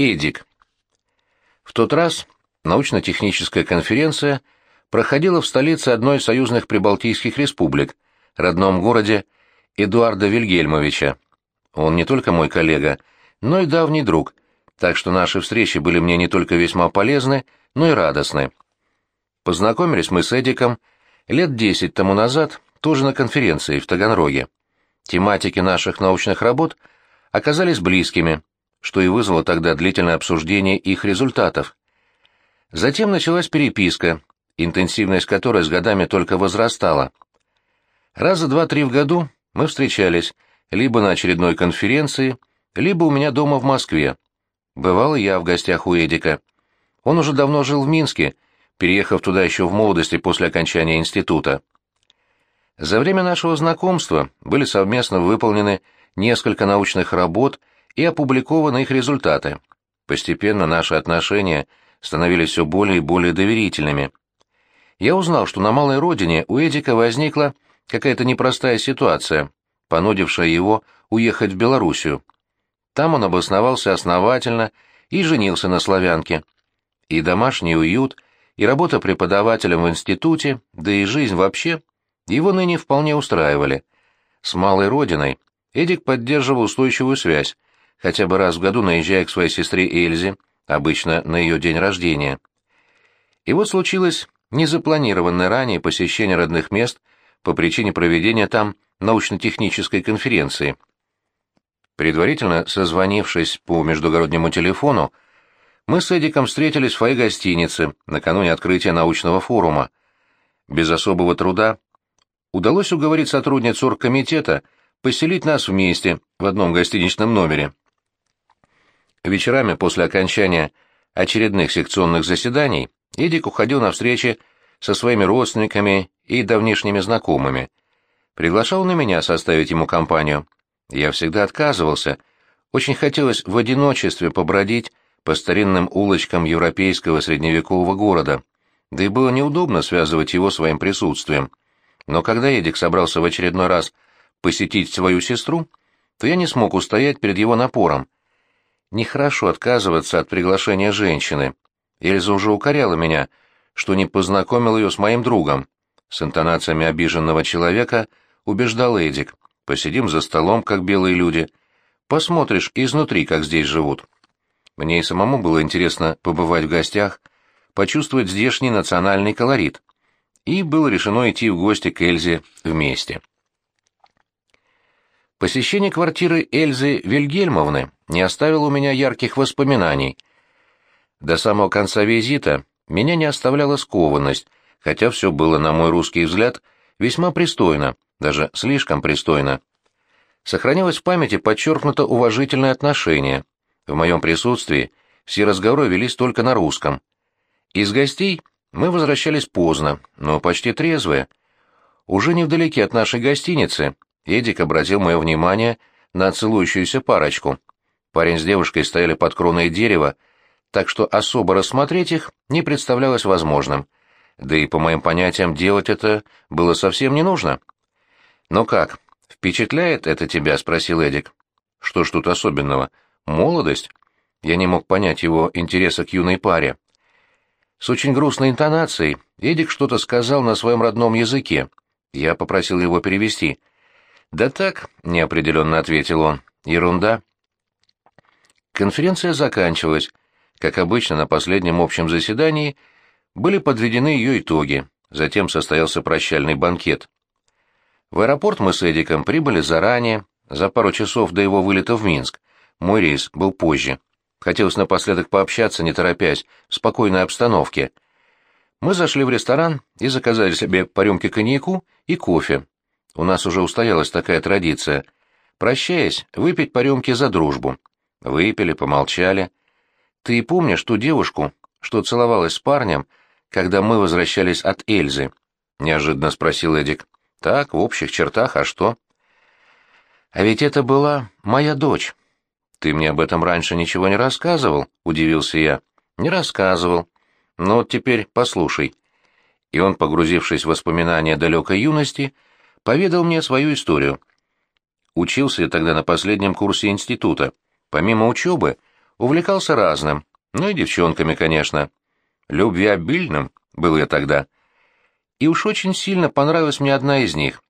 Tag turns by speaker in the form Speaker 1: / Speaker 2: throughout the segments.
Speaker 1: Эдик. В тот раз научно-техническая конференция проходила в столице одной из союзных прибалтийских республик, родном городе Эдуарда Вильгельмовича. Он не только мой коллега, но и давний друг, так что наши встречи были мне не только весьма полезны, но и радостны. Познакомились мы с Эдиком лет десять тому назад, тоже на конференции в Таганроге. Тематики наших научных работ оказались близкими, что и вызвало тогда длительное обсуждение их результатов. Затем началась переписка, интенсивность которой с годами только возрастала. Раза два-три в году мы встречались либо на очередной конференции, либо у меня дома в Москве. Бывал я в гостях у Эдика. Он уже давно жил в Минске, переехав туда еще в молодости после окончания института. За время нашего знакомства были совместно выполнены несколько научных работ и опубликованы их результаты. Постепенно наши отношения становились все более и более доверительными. Я узнал, что на малой родине у Эдика возникла какая-то непростая ситуация, понудившая его уехать в Белоруссию. Там он обосновался основательно и женился на славянке. И домашний уют, и работа преподавателем в институте, да и жизнь вообще, его ныне вполне устраивали. С малой родиной Эдик поддерживал устойчивую связь, хотя бы раз в году наезжая к своей сестре Эльзе, обычно на ее день рождения. И вот случилось незапланированное ранее посещение родных мест по причине проведения там научно-технической конференции. Предварительно созвонившись по междугороднему телефону, мы с Эдиком встретились в фойе гостиницы накануне открытия научного форума. Без особого труда удалось уговорить сотрудницу оргкомитета поселить нас вместе в одном гостиничном номере. Вечерами после окончания очередных секционных заседаний Эдик уходил на встречи со своими родственниками и давнишними знакомыми. Приглашал на меня составить ему компанию. Я всегда отказывался. Очень хотелось в одиночестве побродить по старинным улочкам европейского средневекового города, да и было неудобно связывать его своим присутствием. Но когда Эдик собрался в очередной раз посетить свою сестру, то я не смог устоять перед его напором. Нехорошо отказываться от приглашения женщины. Эльза уже укоряла меня, что не познакомил ее с моим другом. С интонациями обиженного человека убеждал Эдик. Посидим за столом, как белые люди. Посмотришь изнутри, как здесь живут. Мне и самому было интересно побывать в гостях, почувствовать здешний национальный колорит. И было решено идти в гости к Эльзе вместе. Посещение квартиры Эльзы Вильгельмовны не оставило у меня ярких воспоминаний. До самого конца визита меня не оставляла скованность, хотя все было, на мой русский взгляд, весьма пристойно, даже слишком пристойно. Сохранилось в памяти подчеркнуто уважительное отношение. В моем присутствии все разговоры велись только на русском. Из гостей мы возвращались поздно, но почти трезвые. Уже невдалеке от нашей гостиницы Эдик обратил мое внимание на целующуюся парочку. Парень с девушкой стояли под кроной дерева, так что особо рассмотреть их не представлялось возможным. Да и по моим понятиям делать это было совсем не нужно. «Ну как, впечатляет это тебя?» — спросил Эдик. «Что ж тут особенного? Молодость?» Я не мог понять его интереса к юной паре. С очень грустной интонацией Эдик что-то сказал на своем родном языке. Я попросил его перевести. «Да так», — неопределенно ответил он, — «ерунда». Конференция заканчивалась. Как обычно, на последнем общем заседании были подведены ее итоги, затем состоялся прощальный банкет. В аэропорт мы с Эдиком прибыли заранее, за пару часов до его вылета в Минск. Мой рейс был позже. Хотелось напоследок пообщаться, не торопясь, в спокойной обстановке. Мы зашли в ресторан и заказали себе по рюмке коньяку и кофе. У нас уже устоялась такая традиция. Прощаясь, выпить по рюмке за дружбу. Выпили, помолчали. Ты помнишь ту девушку, что целовалась с парнем, когда мы возвращались от Эльзы? Неожиданно спросил Эдик. Так, в общих чертах, а что? А ведь это была моя дочь. Ты мне об этом раньше ничего не рассказывал? Удивился я. Не рассказывал. Ну вот теперь послушай. И он, погрузившись в воспоминания далекой юности, поведал мне свою историю. Учился я тогда на последнем курсе института. Помимо учебы, увлекался разным, ну и девчонками, конечно. Любвеобильным был я тогда. И уж очень сильно понравилась мне одна из них.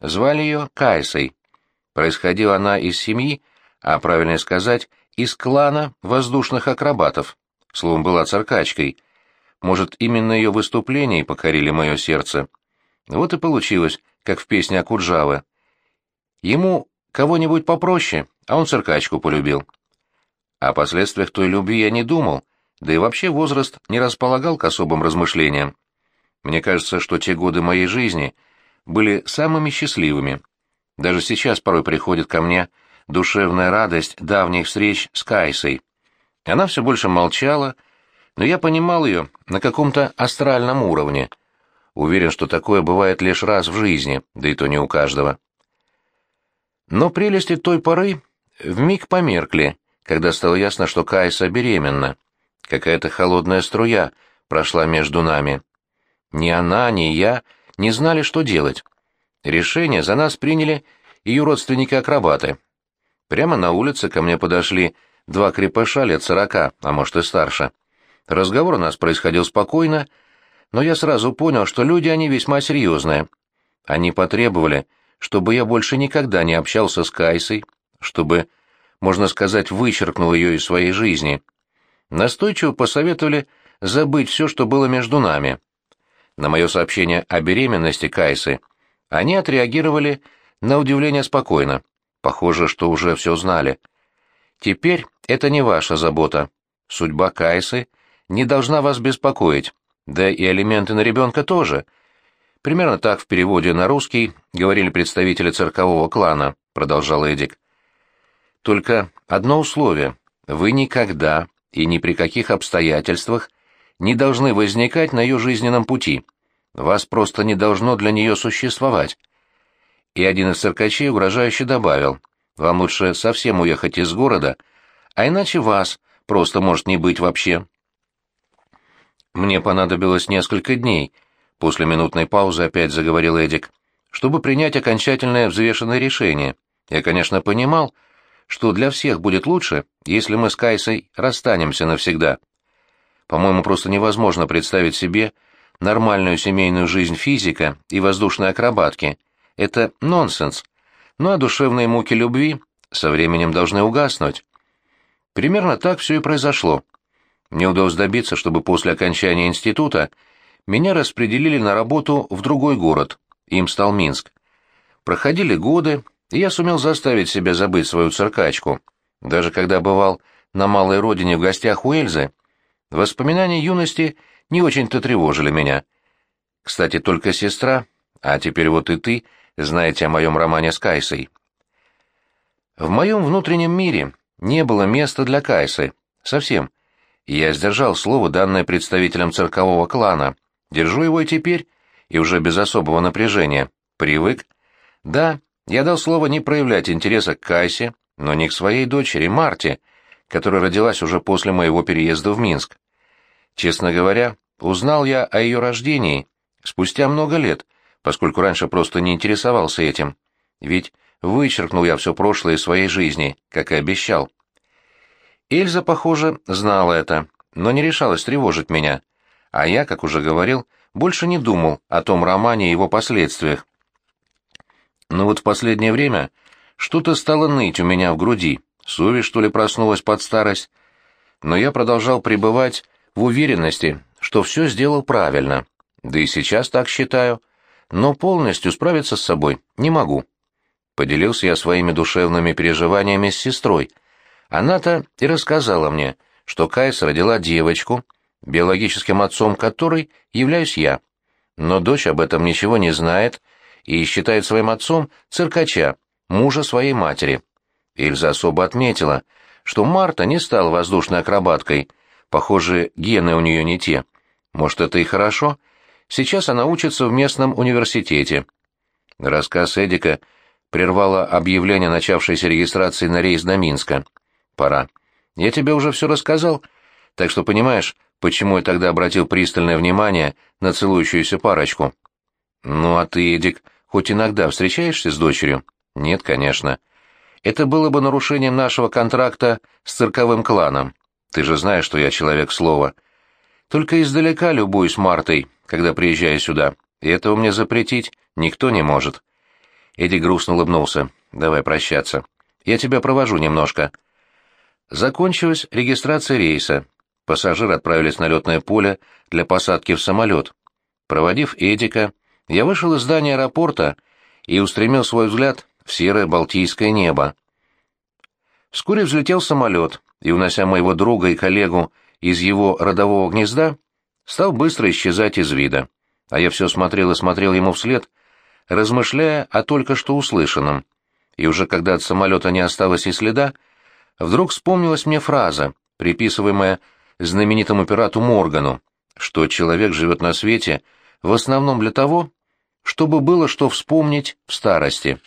Speaker 1: Звали ее Кайсой. Происходила она из семьи, а правильнее сказать, из клана воздушных акробатов. Словом, была царкачкой. Может, именно ее выступления покорили мое сердце. Вот и получилось, как в песне Акуджавы. Ему кого-нибудь попроще, а он циркачку полюбил. О последствиях той любви я не думал, да и вообще возраст не располагал к особым размышлениям. Мне кажется, что те годы моей жизни были самыми счастливыми. Даже сейчас порой приходит ко мне душевная радость давних встреч с Кайсой. Она все больше молчала, но я понимал ее на каком-то астральном уровне. Уверен, что такое бывает лишь раз в жизни, да и то не у каждого. Но прелести той поры вмиг померкли, когда стало ясно, что Кайса беременна. Какая-то холодная струя прошла между нами. Ни она, ни я не знали, что делать. Решение за нас приняли ее родственники-акробаты. Прямо на улице ко мне подошли два крепыша лет сорока, а может и старше. Разговор у нас происходил спокойно, но я сразу понял, что люди они весьма серьезные. Они потребовали, чтобы я больше никогда не общался с Кайсой, чтобы, можно сказать, вычеркнул ее из своей жизни. Настойчиво посоветовали забыть все, что было между нами. На мое сообщение о беременности Кайсы они отреагировали на удивление спокойно. Похоже, что уже все знали. Теперь это не ваша забота. Судьба Кайсы не должна вас беспокоить, да и алименты на ребенка тоже. Примерно так в переводе на русский говорили представители циркового клана, продолжал Эдик. Только одно условие. Вы никогда и ни при каких обстоятельствах не должны возникать на ее жизненном пути. Вас просто не должно для нее существовать. И один из циркачей угрожающе добавил, вам лучше совсем уехать из города, а иначе вас просто может не быть вообще. Мне понадобилось несколько дней, после минутной паузы опять заговорил Эдик, чтобы принять окончательное взвешенное решение. Я, конечно, понимал, что для всех будет лучше, если мы с Кайсой расстанемся навсегда. По-моему, просто невозможно представить себе нормальную семейную жизнь физика и воздушной акробатки. Это нонсенс. Ну а душевные муки любви со временем должны угаснуть. Примерно так все и произошло. Мне удалось добиться, чтобы после окончания института меня распределили на работу в другой город, им стал Минск. Проходили годы, и я сумел заставить себя забыть свою циркачку. Даже когда бывал на малой родине в гостях у Эльзы, воспоминания юности не очень-то тревожили меня. Кстати, только сестра, а теперь вот и ты, знаете о моем романе с Кайсой. В моем внутреннем мире не было места для Кайсы. Совсем. Я сдержал слово, данное представителям циркового клана. Держу его и теперь, и уже без особого напряжения. Привык. Да, я дал слово не проявлять интереса к Кайсе, но не к своей дочери Марте, которая родилась уже после моего переезда в Минск. Честно говоря, узнал я о ее рождении спустя много лет, поскольку раньше просто не интересовался этим. Ведь вычеркнул я все прошлое из своей жизни, как и обещал. Эльза, похоже, знала это, но не решалась тревожить меня. А я, как уже говорил, больше не думал о том романе и его последствиях. Но вот в последнее время что-то стало ныть у меня в груди, совесть, что ли, проснулась под старость. Но я продолжал пребывать в уверенности, что все сделал правильно. Да и сейчас так считаю. Но полностью справиться с собой не могу. Поделился я своими душевными переживаниями с сестрой. Она-то и рассказала мне, что Кайс родила девочку, биологическим отцом которой являюсь я. Но дочь об этом ничего не знает и считает своим отцом циркача, мужа своей матери. Ильза особо отметила, что Марта не стала воздушной акробаткой, похоже, гены у нее не те. Может, это и хорошо? Сейчас она учится в местном университете. Рассказ Эдика прервало объявление начавшейся регистрации на рейс до Минска. Пора. Я тебе уже все рассказал, так что понимаешь, почему я тогда обратил пристальное внимание на целующуюся парочку. Ну а ты, Эдик, хоть иногда встречаешься с дочерью? Нет, конечно. Это было бы нарушением нашего контракта с цирковым кланом. Ты же знаешь, что я человек слова. Только издалека любуюсь Мартой, когда приезжаю сюда, и этого мне запретить никто не может. Эдди грустно улыбнулся. «Давай прощаться. Я тебя провожу немножко». Закончилась регистрация рейса. Пассажиры отправились на летное поле для посадки в самолет. Проводив Эдика, я вышел из здания аэропорта и устремил свой взгляд в серое балтийское небо. Вскоре взлетел самолет, и, унося моего друга и коллегу из его родового гнезда, стал быстро исчезать из вида. А я все смотрел и смотрел ему вслед, размышляя о только что услышанном. И уже когда от самолета не осталось и следа, вдруг вспомнилась мне фраза, приписываемая знаменитому пирату Моргану, что человек живет на свете в основном для того, чтобы было что вспомнить в старости.